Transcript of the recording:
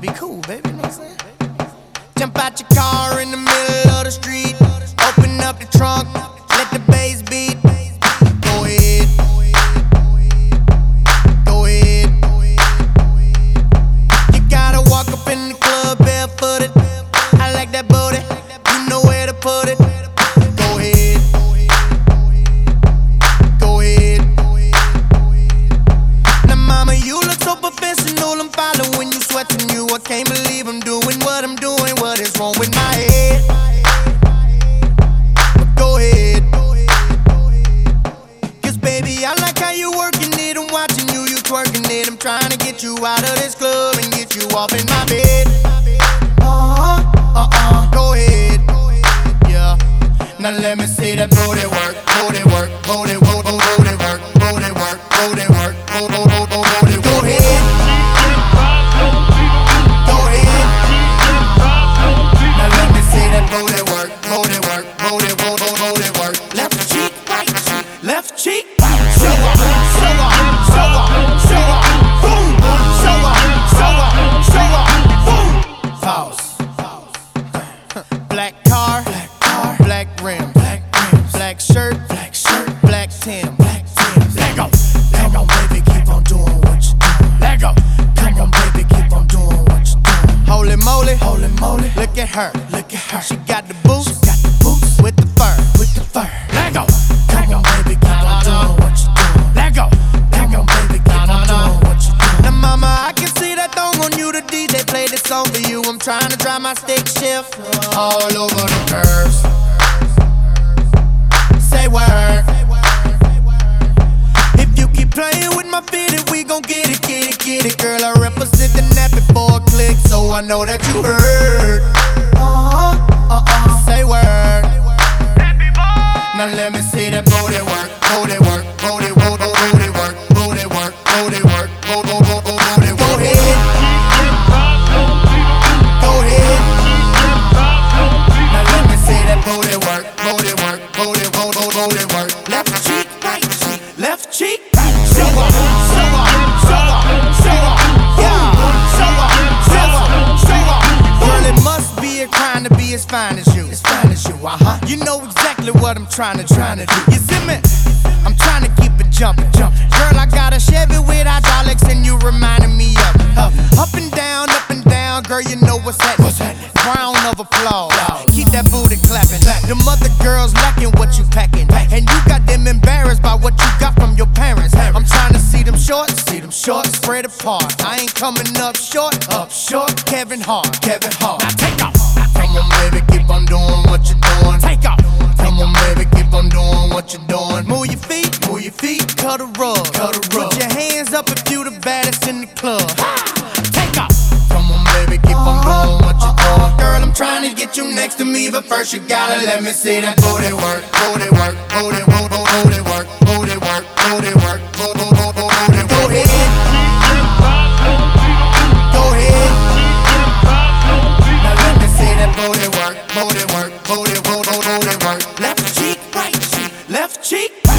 be cool, baby. You know what I'm saying? Jump out your car in Wrong with my head? Go ahead. Cause baby, I like how you working it. I'm watching you, you twerking it. I'm trying to get you out of this club and get you off in my bed. Uh-huh, uh-uh, go ahead. Yeah. Now let me see that booty work, moly, holy moly, look at her, look at her. She got the boots, she got the boots with the fur, with the fur. Let go, come on, baby, keep on doing what you doing. Let go, come on, baby, keep on doing what you doing. Now, mama, I can see that thong on you. The DJ play this song for you. I'm trying to drive my stick shift all over the curves. Say word. I know that you heard. Uh huh, uh uh. Say word. Now let me see that booty work, fine as you, as fine as you, uh huh. You know exactly what I'm trying to, trying to do. You see me? I'm trying to keep it jumping, jumping. Girl, I got a Chevy with hydraulics, and you reminding me of it. Up, up and down, up and down, girl, you know what's happening. What's happening? Round of applause. Keep that booty clapping. The mother girls lacking what you packing, and you got them embarrassed by what you got from your parents. I'm trying to see them shorts, see them shorts spread apart. I ain't coming up short, up short. Kevin Hart, Kevin Hart. Now take off. Come on, baby, keep on doing what you're doing. Take off. Come on, baby, keep on doing what you're doing. Move your feet, move your feet, cut a rug, cut a rug. Put your hands up if you the baddest in the club. Take off. Come on, baby, keep on uh-huh. doing what you're doing. Uh-huh. Girl, I'm trying to get you next to me, but first you gotta let me see that booty work, booty work, booty work, left cheek.